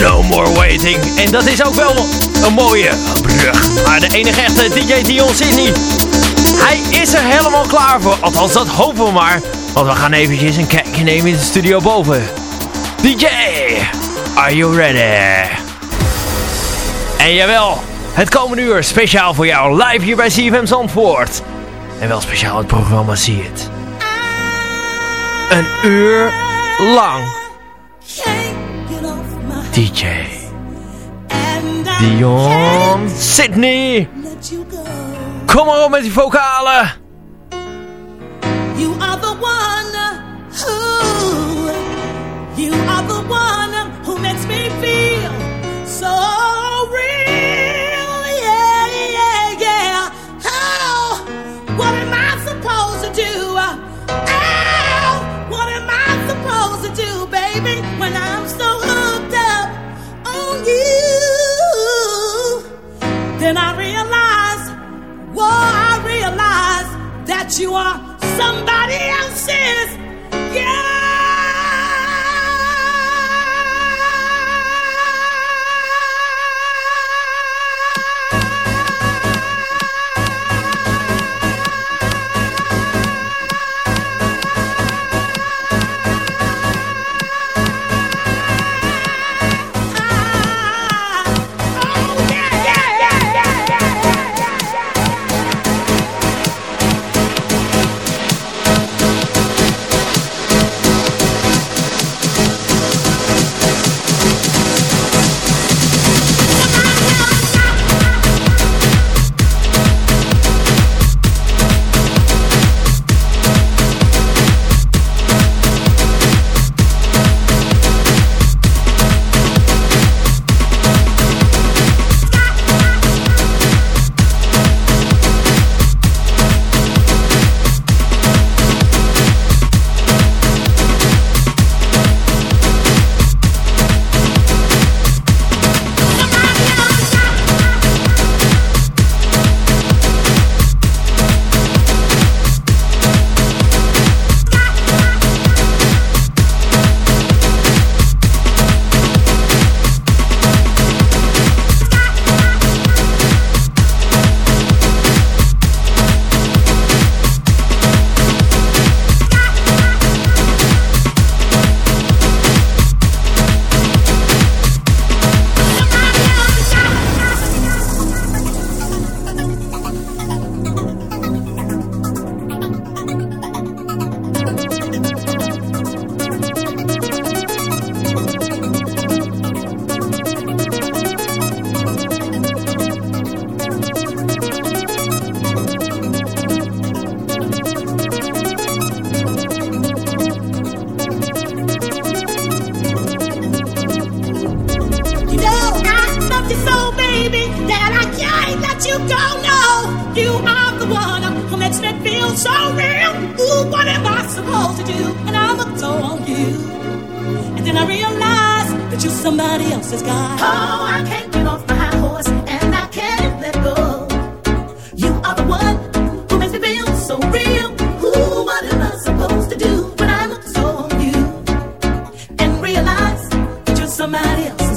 No More Waiting. En dat is ook wel een mooie brug Maar de enige echte DJ Dion niet. Hij is er helemaal klaar voor. Althans, dat hopen we maar. Want we gaan eventjes een kijkje nemen in de studio boven. DJ, are you ready? En jawel, het komende uur speciaal voor jou live hier bij CFM Zandvoort. En wel speciaal het programma See It. Een uur lang. DJ Dion Sydney. Kom maar op met die vocalen. You are the one who, you are the one who makes me feel so that you are somebody else's. somebody else.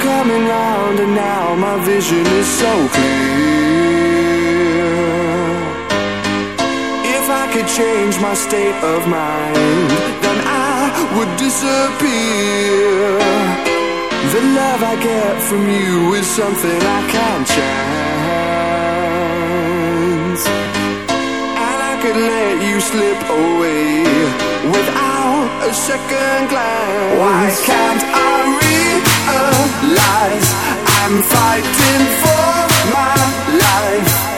Coming round, and now my vision is so clear. If I could change my state of mind, then I would disappear. The love I get from you is something I can't chance. And I could let you slip away without a second glance. Why can't I realize I'm fighting for my life?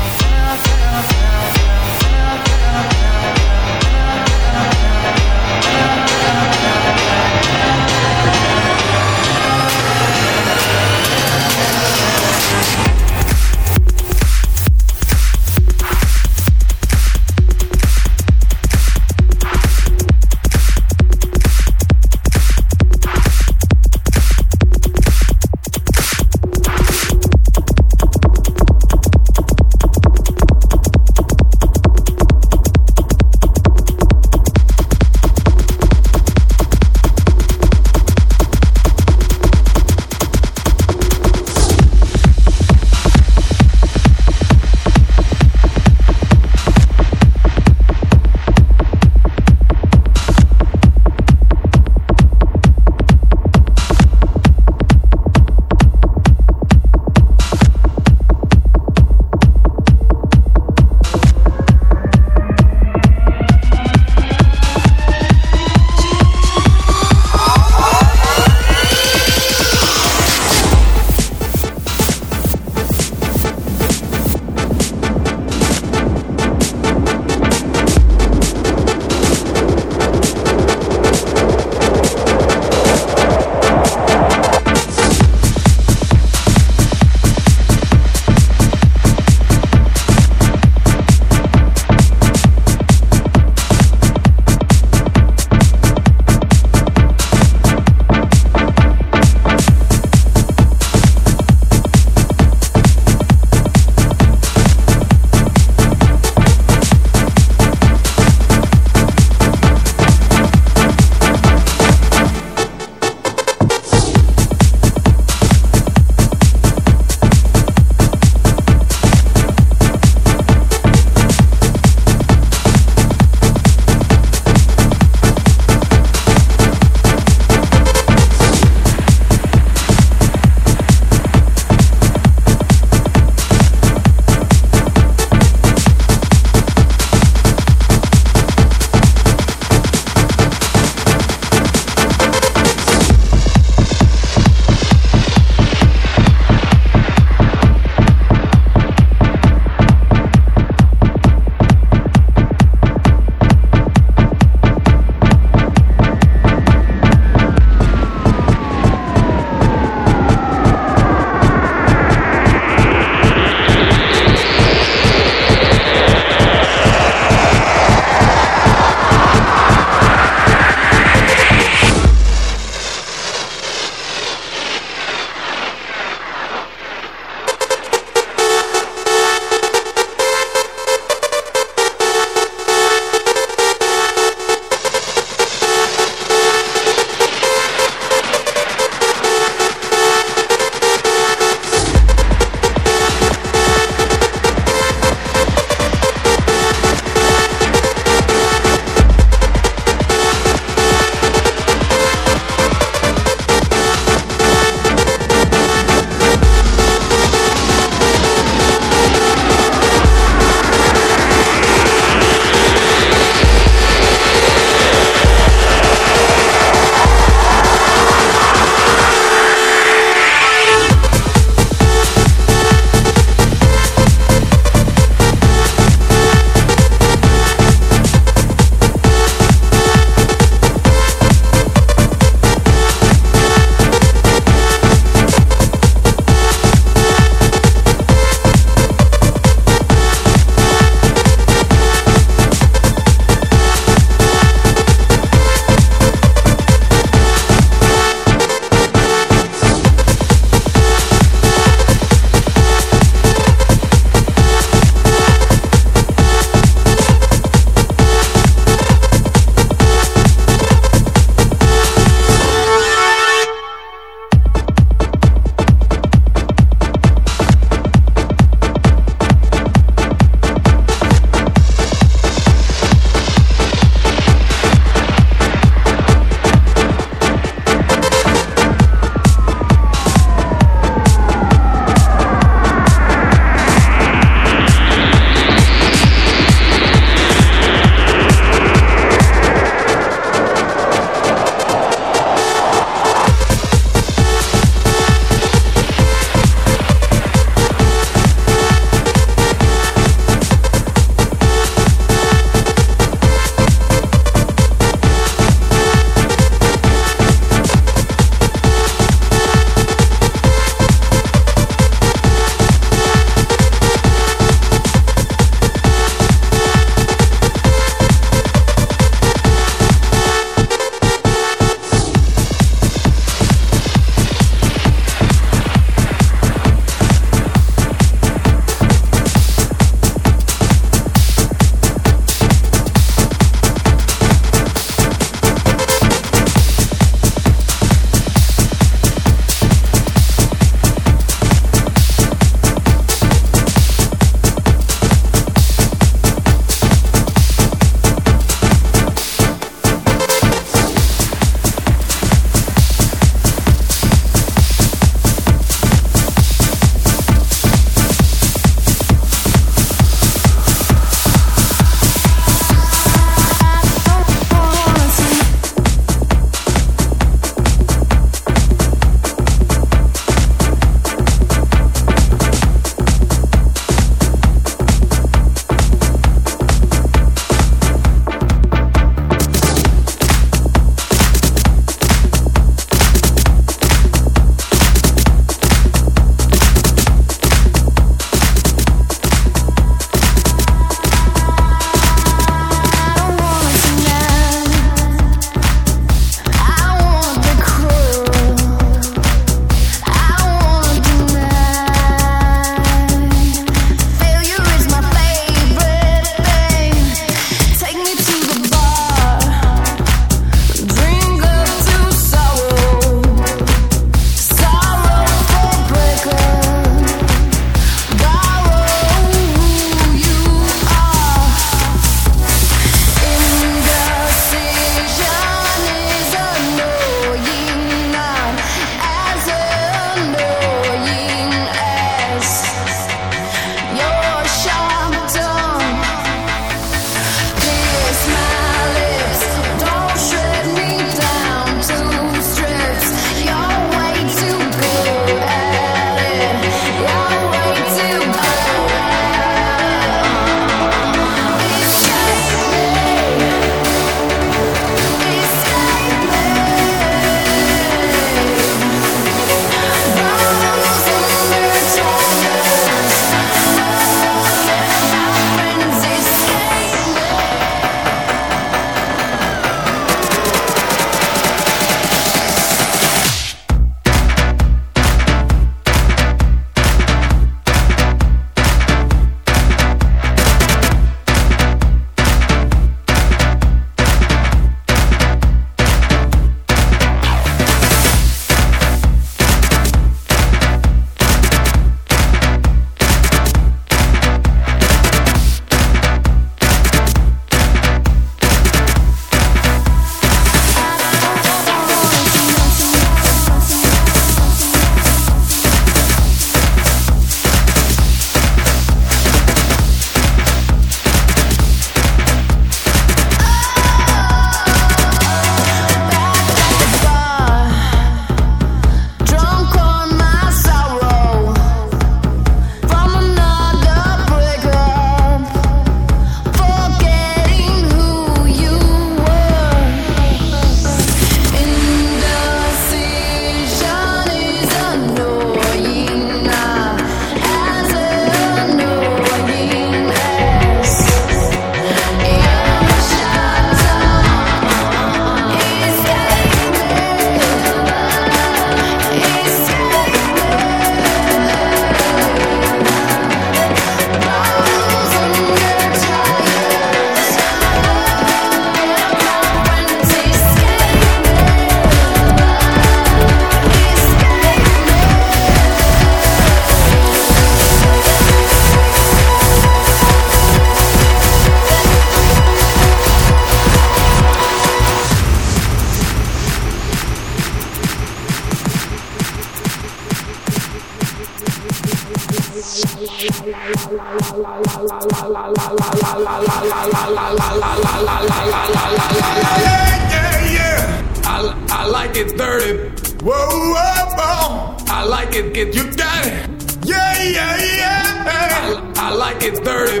I like it dirty. Whoa, whoa, whoa. I like it, get you got it. Yeah, yeah, yeah. I, like it dirty.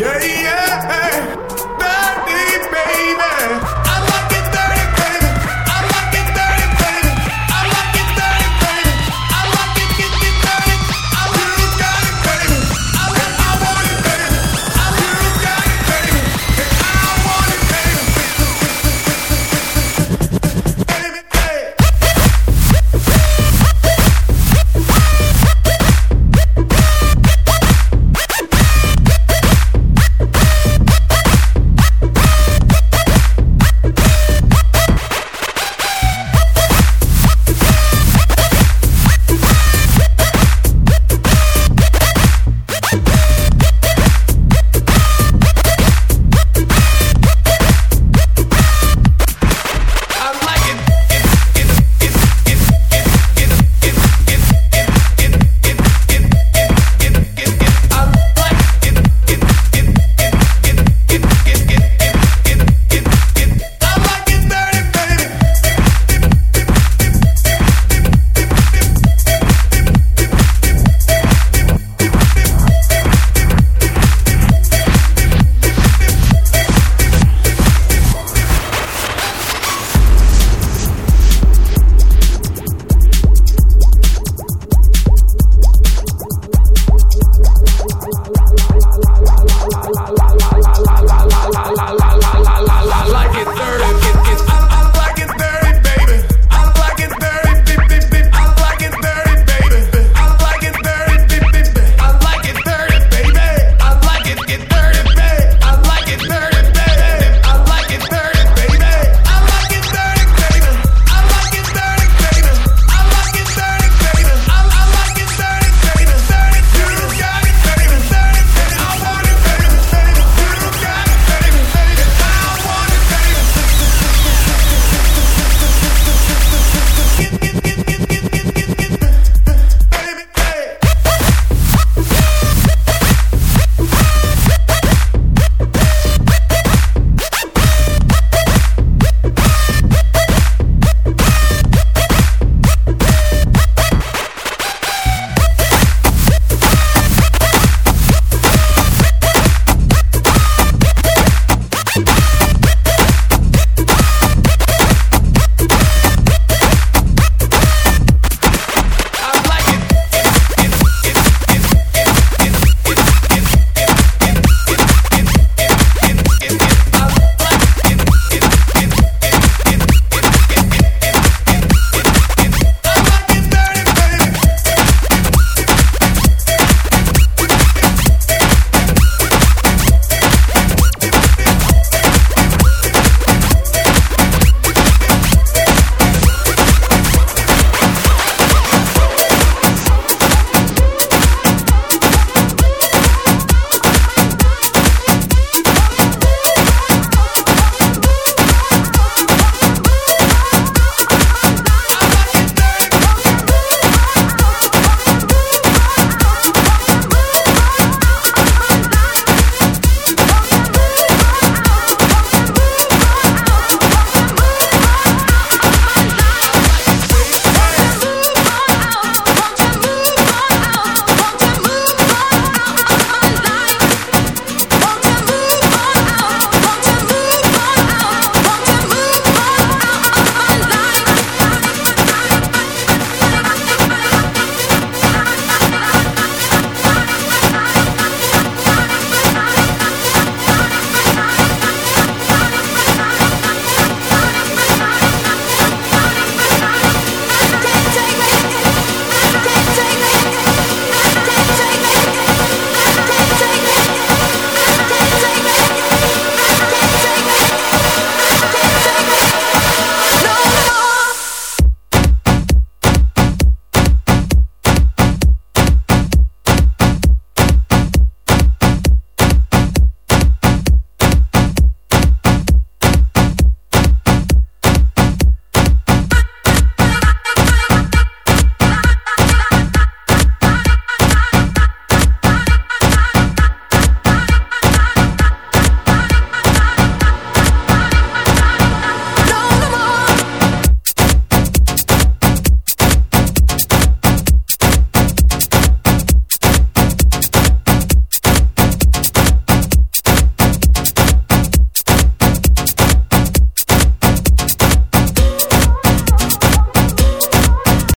Yeah, yeah. Dirty, baby.